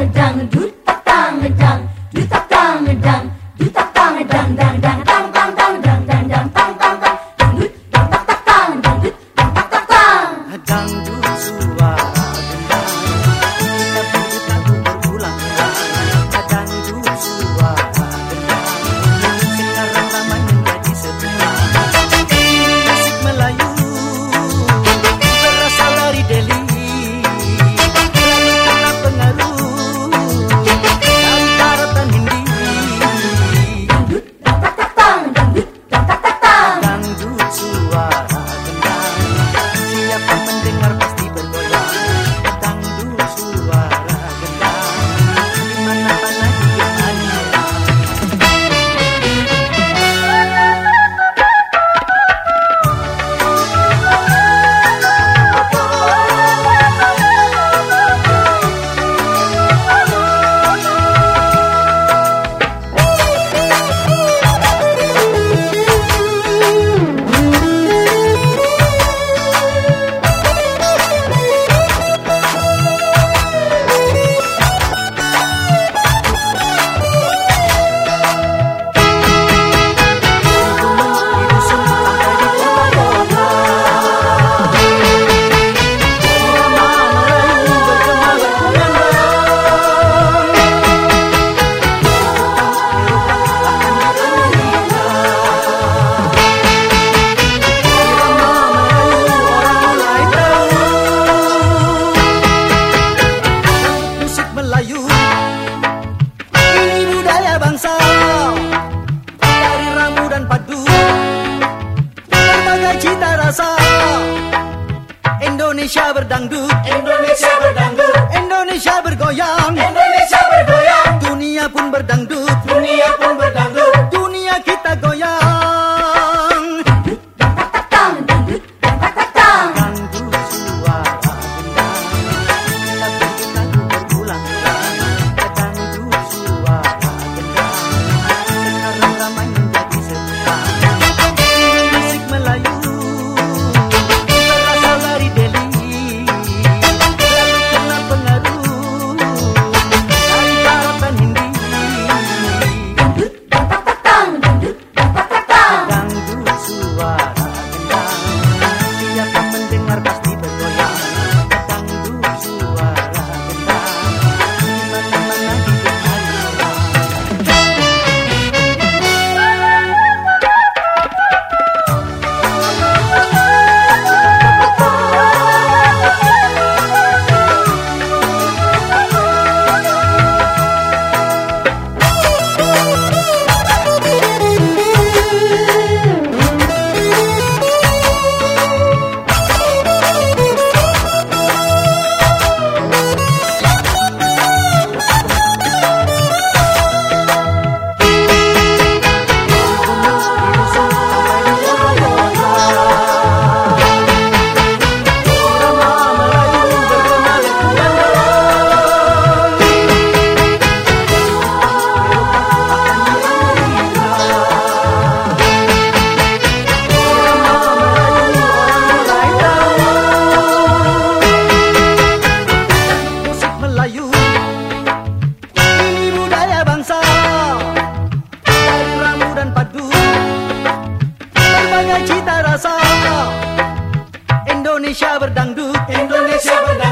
Dang dung Indonesia berdangdut Indonesia berdangdut. Indonesia bergoyang Indonesia bergoyang. Dunia pun berdangdut Cita rasa Indonesia berdangdut Indonesia berdangdut